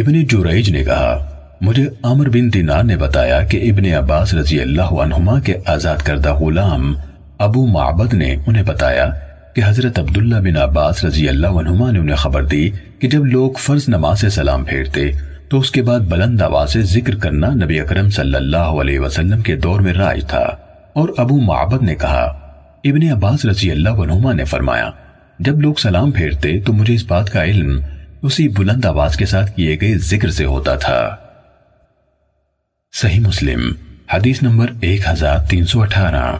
ابن جوریج نے کہا، مجھے عمر بن دینار نے بتایا کہ ابن عباس رضی اللہ عنہما کے آزاد کردہ غلام ابو معبد نے انہیں بتایا کہ حضرت عبداللہ بن عباس رضی اللہ عنہما نے انہیں خبر دی کہ جب لوگ فرض نماز سے سلام پھیرتے تو اس کے بعد بلند آواز سے ذکر کرنا نبی اکرم صلی اللہ علیہ وسلم کے دور میں رائج تھا۔ اور ابو معبد نے کہا، ابن عباس رضی اللہ عنہما نے فرمایا، جب لوگ سلام پھیرتے تو مجھے اس بات کا علم اسی بلند آواز کے ساتھ کیے گئے ذکر سے ہوتا تھا۔ صحیح مسلم، حدیث نمبر ایک ہزار تین سو اٹھارہ۔